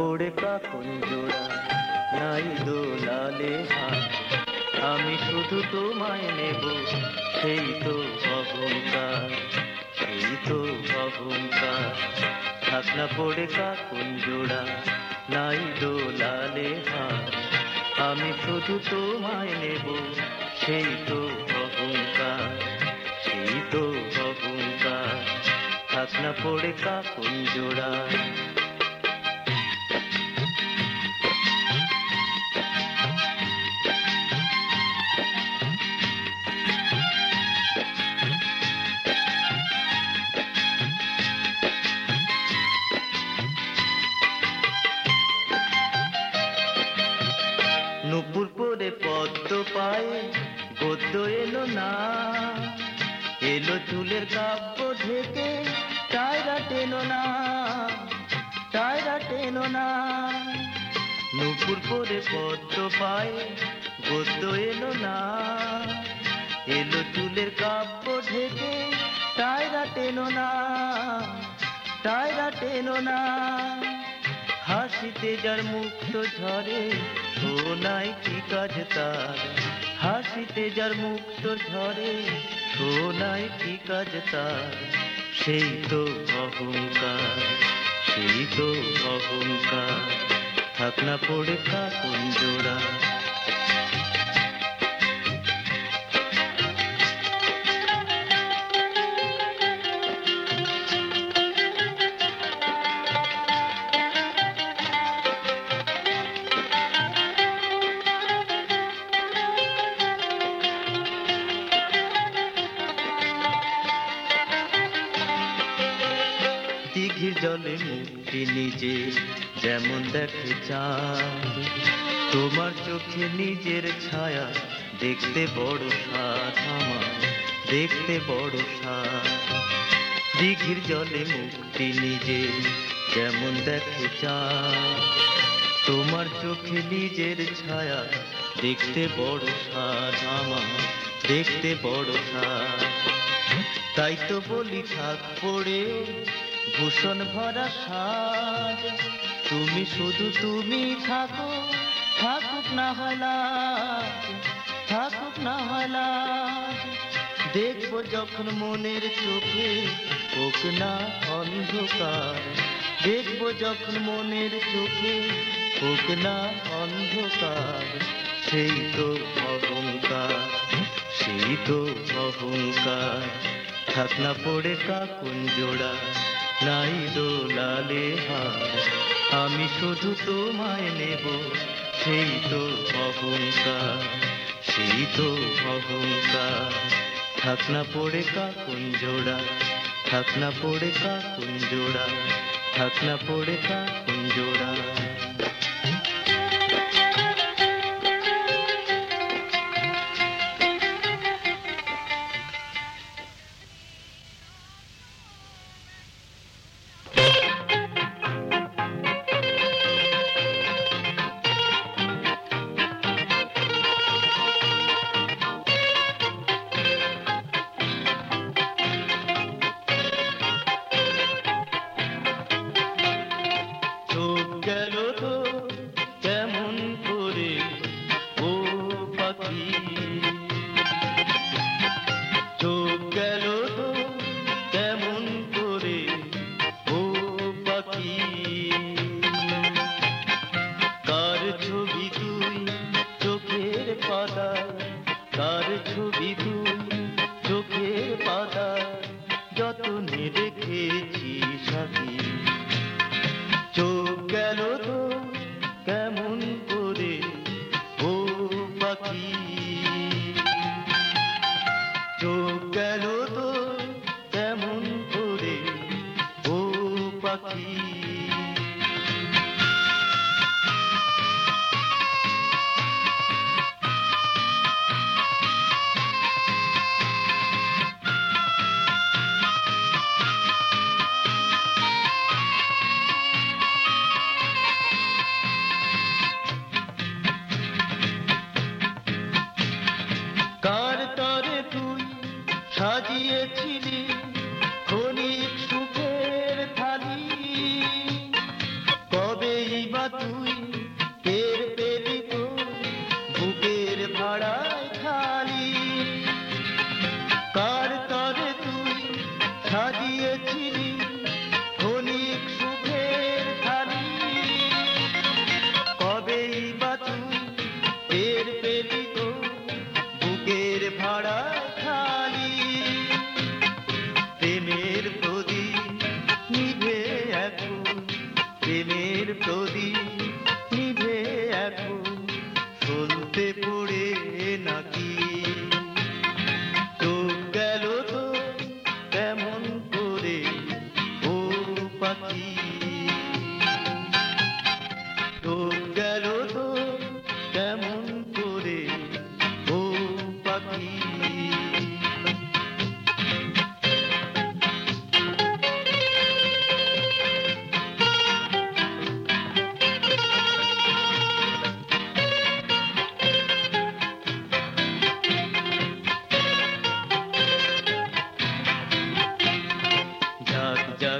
পড়ে কাকুন জোড়া, নাই দোলালে হাত আমি শুধু তোমায় নেব, সেই তো অহংকার সেই তো অহংকার থাক না পড়ে কাকুন জোড়া, নাই দোলালে হাত আমি শুধু তোমায় নেব, সেই তো অহংকার সেই তো অহংকার থাক না পড়ে কাকুন জোড়া হাসিতে যার মুক্ত ঝরে ও নাই কি কাজ তার? হাসিতে যার মুক্ত ঝরে ও নাই কি কাজ তার? সেই তো অহংকার, সেই তো অহংকার। থাক না পড়ে কাকুন জোড়া। চাঁদ। তোমার চোখে নিজের ছায়া, দেখতে বড় সাত আমার, দেখতে বড় সাত দিঘির জলে মুক্তি নিজে যেমন দেখে চাঁদ। তোমার চোখে নিজের ছায়া, দেখতে বড় সাত আমার, দেখতে বড় সাত তাই তো বলি থাক পড়ে, ভূষণ ভরা সাজ। তুমি শুধু তুমি থাকো, থাকুক না হলা থাকুক না হলা দেখব যখন মনের চোখে হোক না অন্ধকার। দেখব যখন মনের চোখে হোক না অন্ধকার। সেই তো অহংকার, সেই তো অহংকার। থাক না পড়ে কাকুন জোড়া, নাই দোলালে হার। আমি শুধু তোমায় নেব, সেই তো অহংকার, সেই তো অহংকার। থাক না পড়ে কাকুন জোড়া, থাক না পড়ে কাকুন জোড়া, থাক না পড়ে কাকুন জোড়া।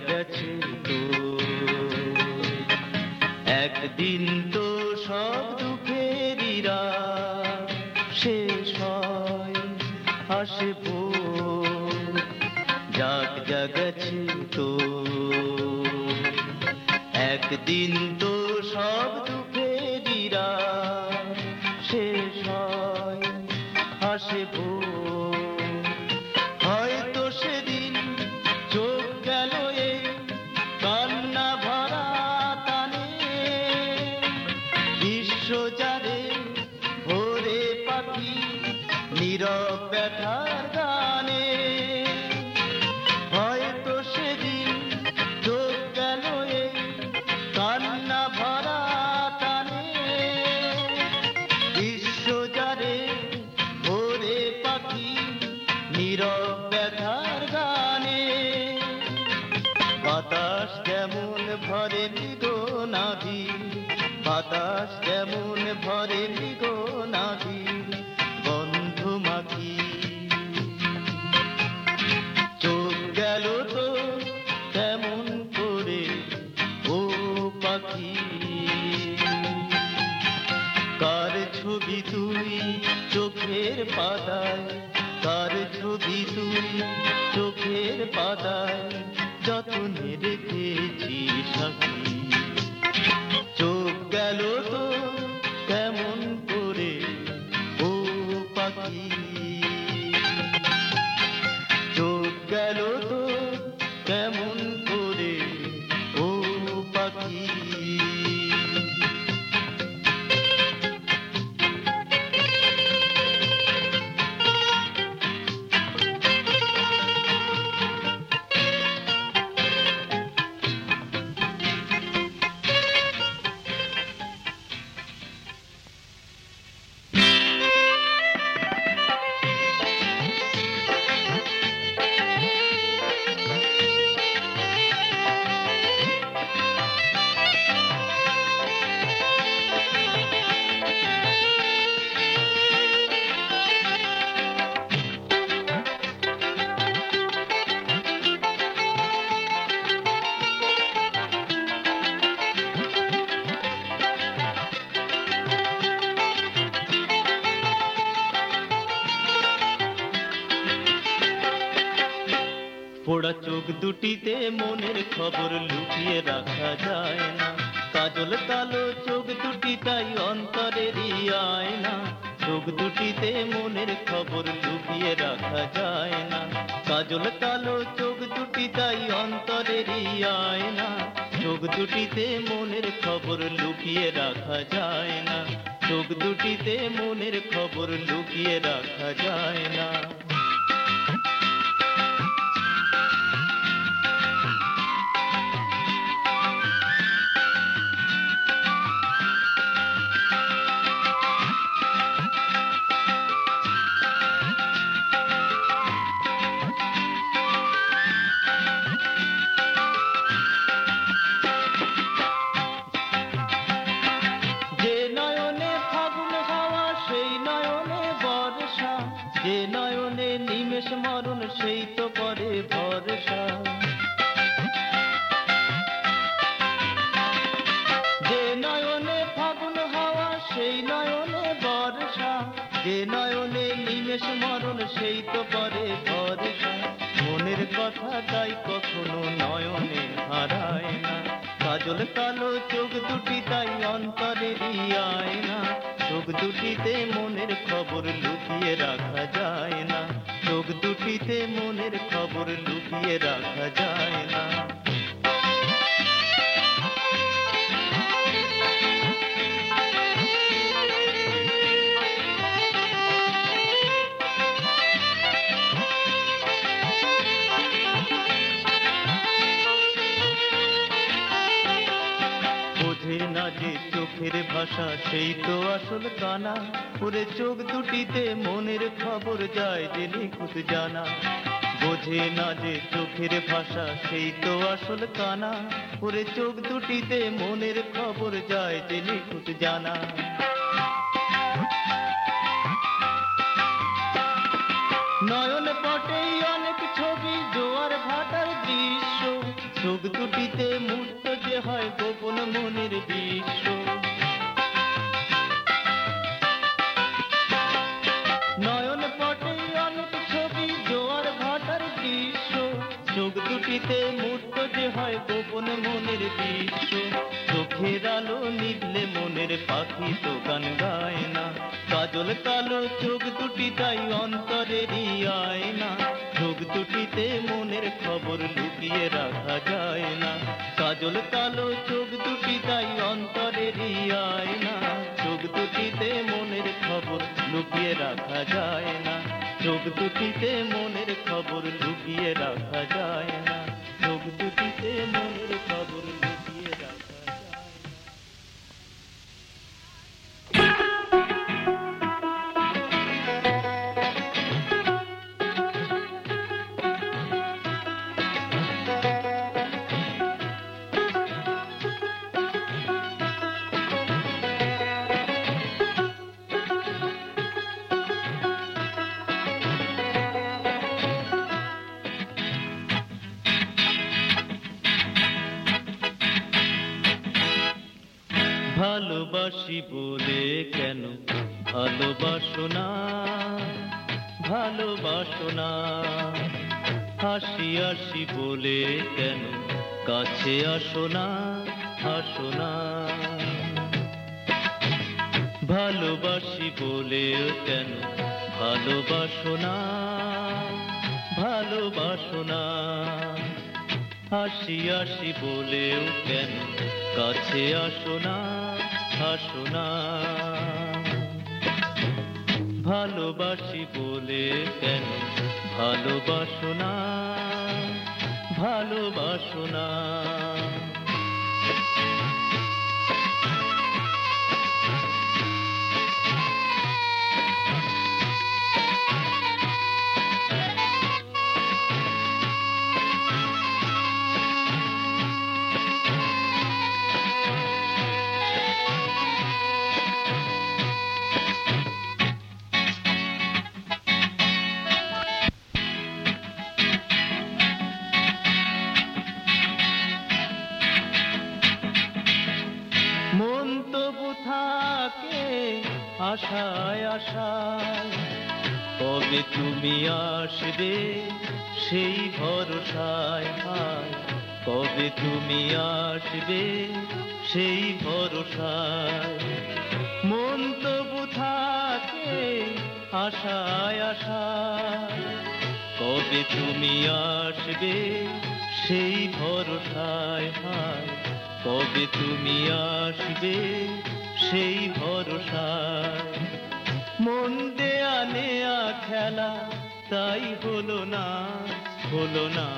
জাগাছে তো একদিন তো সব যাক যা তো একদিন তো যেমন ভরে গো নাভি বাতাস যেমন পোড়া চোখ দুটিতে মনের খবর লুকিয়ে রাখা যায় না। কাজল কালো চোখ দুটি তাই অন্তরেরই আয়না। চোখ দুটিতে মনের খবর লুকিয়ে রাখা যায় না। কাজল কালো চোখ দুটি তাই অন্তরেরই আয়না। চোখ দুটিতে মনের খবর লুকিয়ে রাখা যায় না। চোখ দুটিতে মনের খবর লুকিয়ে রাখা যায় না। যে নয়নে নিমেষ মরণ, সেই তো পরে ভরসা। যে নয়নে ফাগুন হাওয়া, সেই নয়নে বর্ষা। যে নয়নে নিমেষ মরণ, সেই তো পরে ভরসা। মনের কথা তাই কখনো নয়নে হারায় না। কাজল কালো চোখ দুটি তাই অন্তরে আয় না চোখ দুটিতে মনের খবর লুকিয়ে রাখা যায় না। চোখ দুটিতে মনের খবর লুকিয়ে রাখা যায় না। বোঝে না যে চোখের ভাষা, সেই তো আসল কানা। ওরে চোখ দুটিতে মনের খবর যায়, যে নিখুঁত জানা। বোঝে না যে চোখের ভাষা, সেই তো আসল কানা। ওরে চোখ দুটিতে মনের খবর যায়, যে নিখুঁত জানা। নয়ন দুটিতে মূর্ত যে হয় গোপন মনের দৃশ্য। চোখের আলো নিভলে মনের পাখি তো গান গায় না। কাজল কালো চোখ দুটি তাই অন্তরেরই আয় না চোখ দুটিতে মনের খবর লুকিয়ে রাখা যায় না। কাজল কালো চোখ দুটি তাই অন্তরেরই আয় না চোখ দুটিতে মনের খবর লুকিয়ে রাখা যায় না। চোখ দুটিতে মনের খবর লুকিয়ে রাখা যায় না। দুটিতে বলে কেন? ভালোবাসো না ভালোবাসো না হাসি হাসি বলে কেন? কাছে আসো না আসো না ভালোবাসি বলে কেন? ভালোবাসো না ভালোবাসো না হাসি হাসি বলেও কেন? কাছে আসো না আসো শোনা। ভালোবাসি বলে কেন ভালোবাসো না? ভালোবাসো না। আশায় কবে তুমি আসবে সেই ভরসায় হায়। কবে তুমি আসবে সেই ভরসায়। মন তবু থাকে আশায় আশায়। কবে তুমি আসবে সেই ভরসায় হায়। কবে তুমি আসবে সেই ভরসায়। মন দেয়া নেয়া খেলা, তাই হলো না হলো না।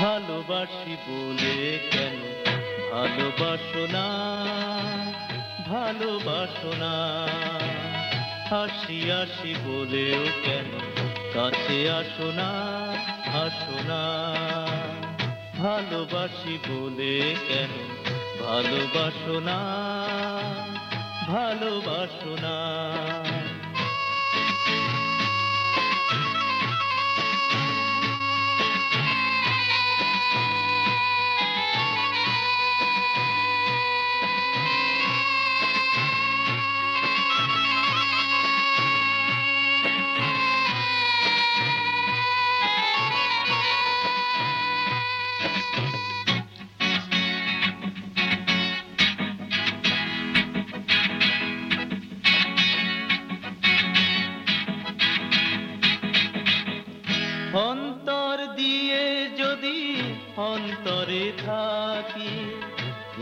ভালোবাসি বলে কেন ভালোবাসো না? ভালোবাসো না। হাসি হাসি বলেও কেন কাছে আসো না আসো না। ভালোবাসি বলে কেন ভালোবাসো না? ভালোবাসো না। অন্তরে থাকি।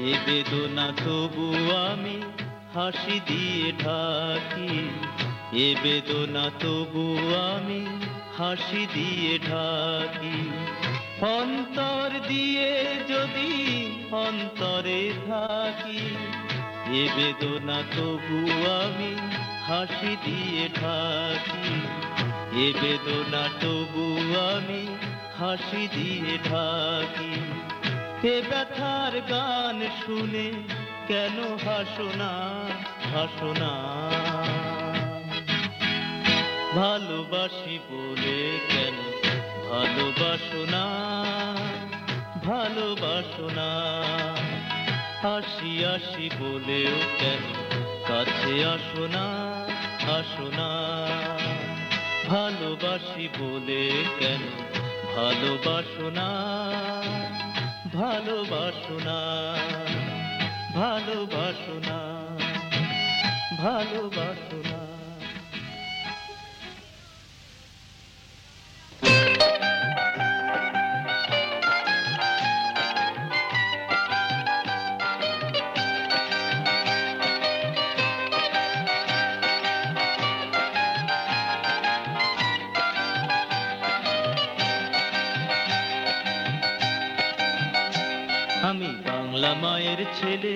এ বেদনা তবু আমি হাসি দিয়ে ঢাকি। এ বেদনা তবু আমি হাসি দিয়ে ঢাকি। অন্তর দিয়ে যদি অন্তরে থাকি, এ বেদনা তবু আমি হাসি দিয়ে ঢাকি। এ বেদনা তবু আমি হাসি দিয়ে ঢাকি। এ ব্যথার গান শুনে কেন হাসো না হাসো না। ভালোবাসি বলে কেন ভালোবাসো না ভালোবাসো না। হাসি আসি বলেও কেন কাছে আসো না আসো না। ভালোবাসি বলে কেন ভালোবাসো না ভালোবাসো না মায়ের ছেলে,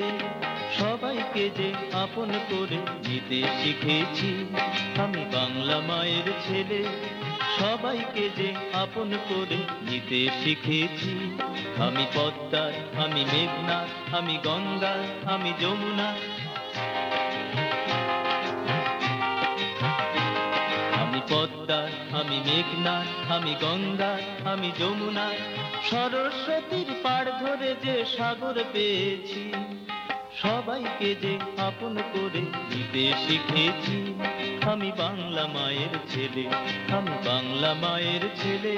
সবাইকে যে আপন করে নিতে শিখেছি। আমি বাংলা মায়ের ছেলে, সবাইকে যে আপন করে নিতে শিখেছি। আমি পদ্মার, আমি মেঘনা আমি গঙ্গা আমি যমুনা মেঘনার, আমি গঙ্গার, আমি যমুনার। সরস্বতীর পাড় ধরে যে সাগর পেয়েছি, সবাইকে যে আপন করে নিতে শিখেছি। আমি বাংলা মায়ের ছেলে, আমি বাংলা মায়ের ছেলে।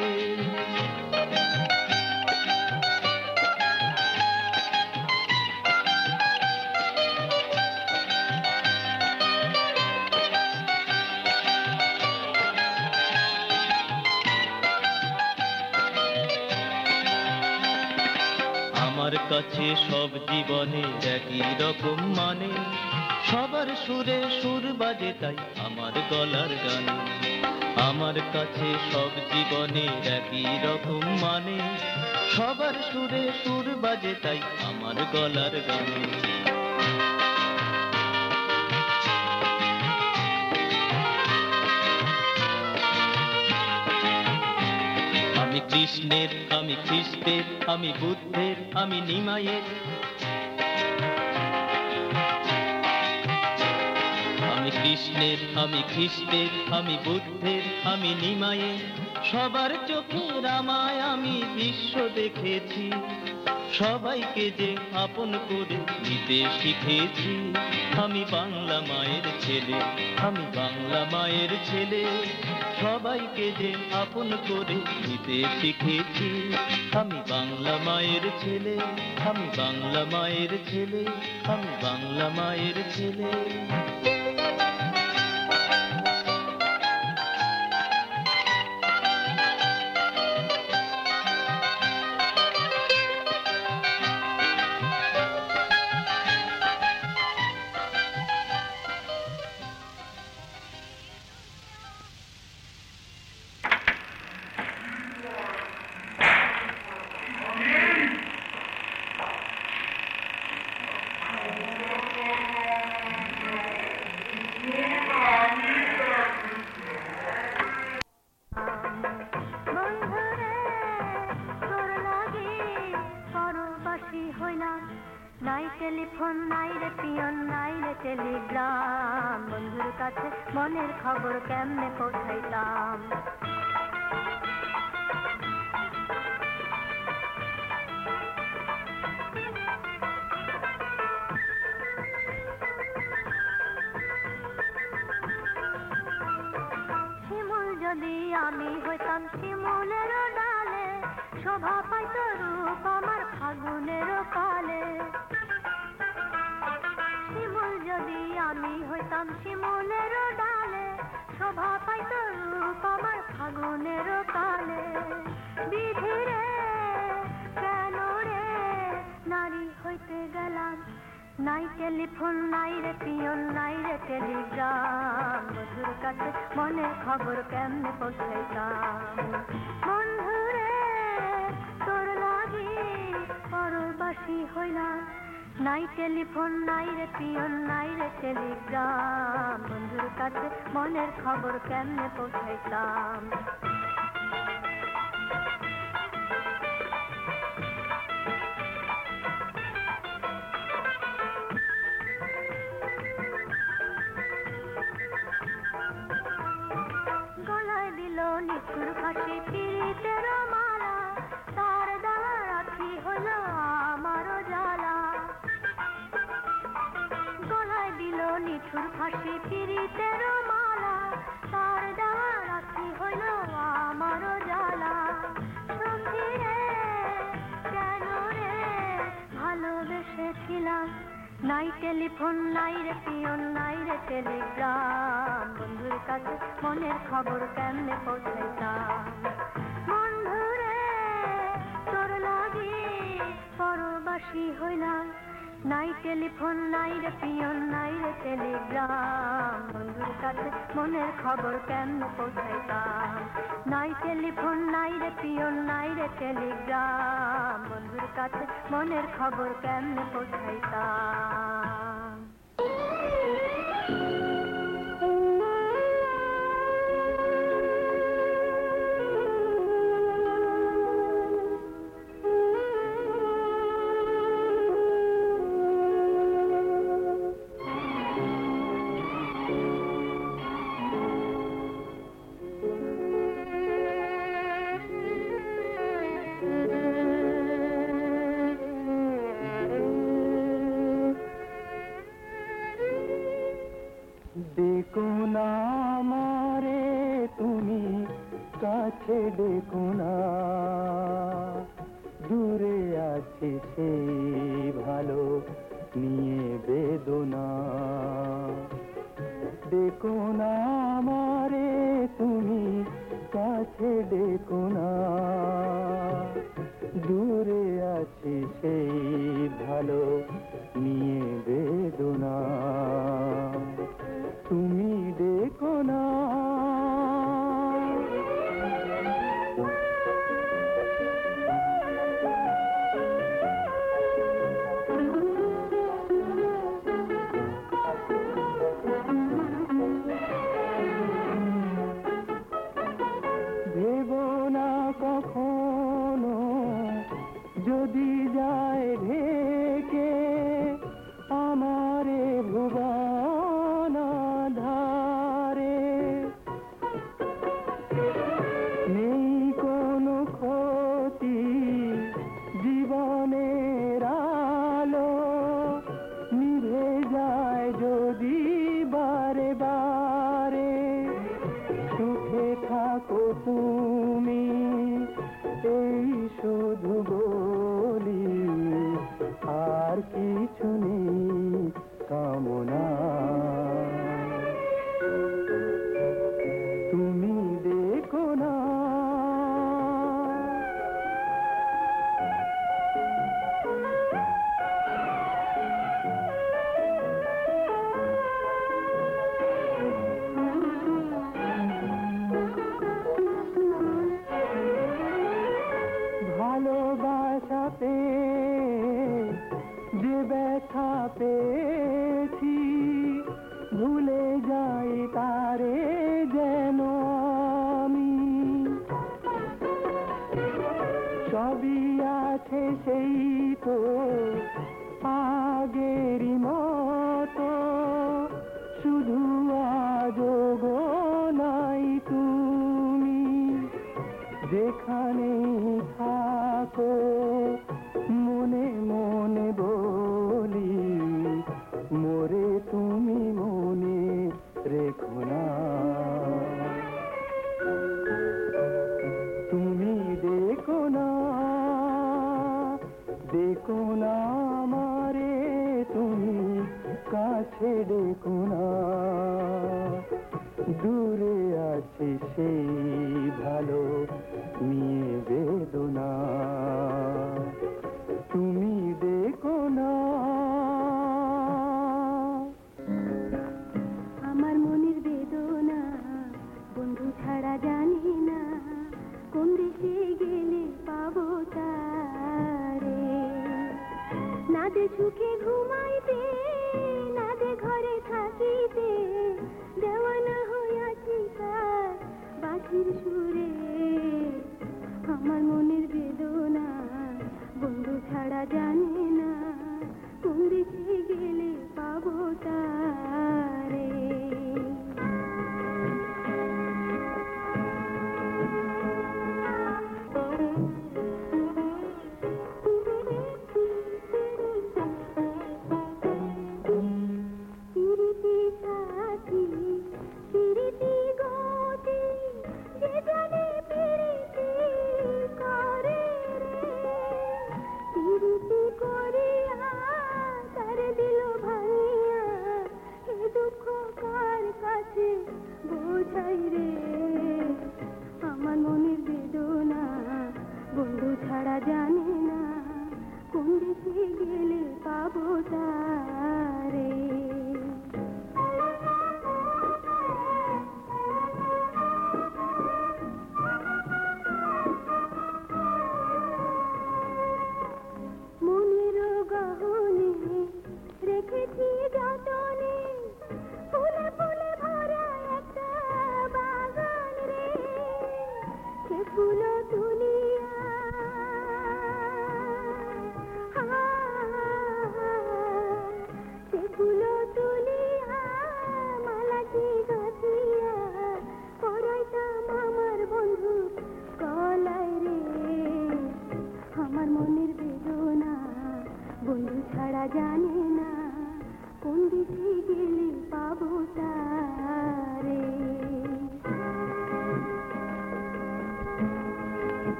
কাছে সব জীবনে একই রকম মানে। সবার সুরে সুর বাজে তাই আমার গলার গান। আমার কাছে সব জীবনে একই রকম মানে। সবার সুরে সুর বাজে তাই আমার গলার গানে। কৃষ্ণের, আমি খ্রিস্টের, আমি বুদ্ধের, আমি নিমায়ের আমি কৃষ্ণের, আমি খ্রিস্টের, আমি বুদ্ধের, আমি নিমায়ের সবার চোখে রামায় আমি বিশ্ব দেখেছি। সবাইকে যে আপন করে নিতে শিখেছি। আমি বাংলা মায়ের ছেলে, আমি বাংলা মায়ের ছেলে। সবাইকে যে আপন করে নিতে শিখেছি। আমি বাংলা মায়ের ছেলে, আমি বাংলা মায়ের ছেলে, আমি বাংলা মায়ের ছেলে। ডালে, শোভা পাইত রূপ আমার ফাগুনের কালে শিমুল যদি আমি হইতাম শিমুলের ডালে, শোভা পাইত রূপ আমার ফাগুনের টেলিফোন নাই রে পিয়ন নাই রে টেলিগ্রাম। বন্ধুর কাছে মনের খবর কেমনে পৌঁছাইতাম? বন্ধু রে তোর লাগি পরবাসী হইলাম নাই টেলিফোন, নাই রে পিয়ন, নাই রে টেলিগ্রাম। বন্ধুর কাছে মনের খবর কেমনে পৌঁছাইতাম? টেলিফোন নাই রে, পিয়ন নাই রে টেলিগ্রাম বন্ধুর কাছে মনের খবর কেমনে পৌঁছাইতাম? বন্ধু রে তোর লাগি পরবাসী হইলাম। নাই টেলিফোন, নাই রে, পিয়ন নাই রে টেলিগ্রাম বন্ধুর কাছে মনের খবর কেমনে পৌঁছাইতাম? নাই টেলিফোন, নাই রে, পিয়ন নাই রে টেলিগ্রাম বন্ধুর কাছে মনের খবর কেমনে পৌঁছাইতাম? সেই ভালো নিয়ে বেদনা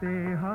আসতে হয়